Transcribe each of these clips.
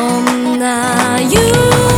んな夢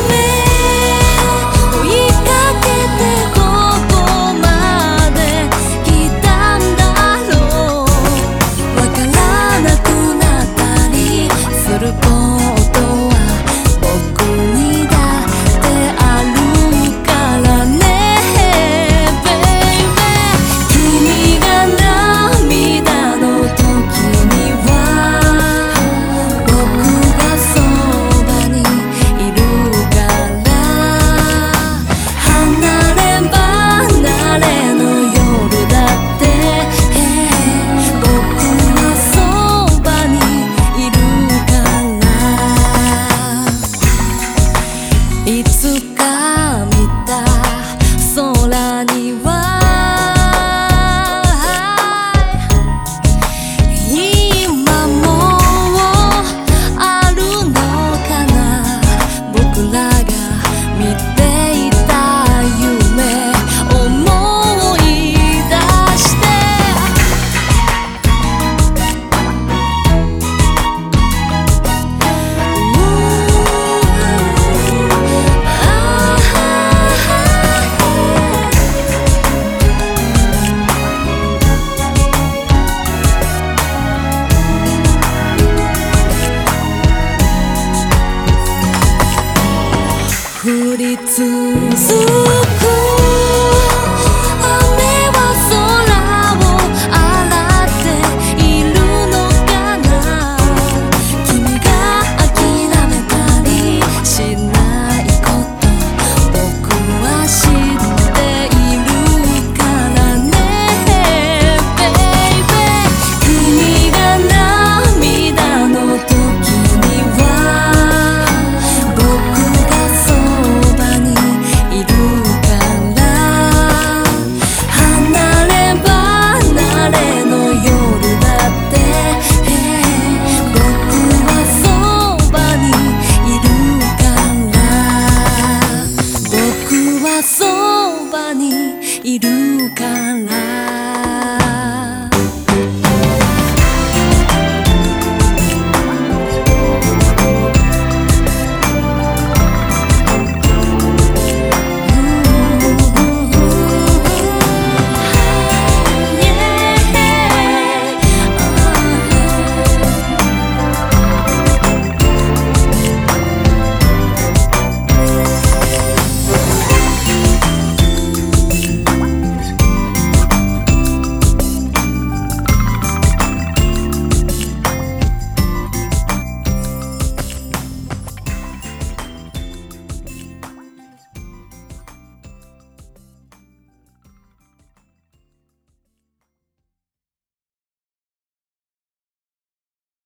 り続く